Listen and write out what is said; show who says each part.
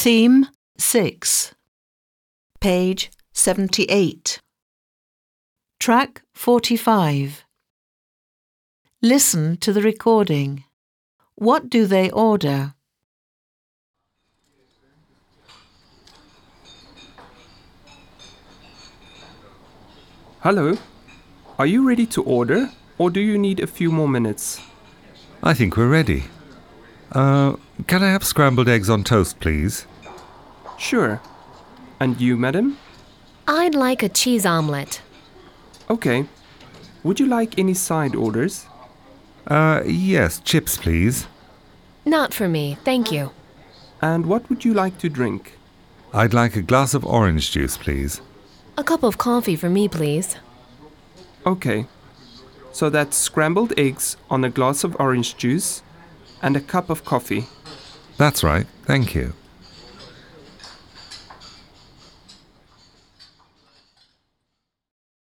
Speaker 1: Theme 6. Page 78. Track 45. Listen to the recording. What do they order?
Speaker 2: Hello. Are you ready to order or do you need a few more minutes?
Speaker 3: I think we're ready. Uh, can I have scrambled eggs on toast, please?
Speaker 2: Sure. And you, madam?
Speaker 4: I'd like a cheese omelette.
Speaker 2: Okay. Would you like any side orders?
Speaker 3: Uh, yes, chips, please.
Speaker 4: Not for me, thank you.
Speaker 2: And what would you like to drink?
Speaker 3: I'd like a glass of orange juice, please.
Speaker 4: A cup of coffee for me, please.
Speaker 2: Okay. So that's scrambled eggs on a glass of orange juice and a cup of coffee.
Speaker 3: That's right, thank you.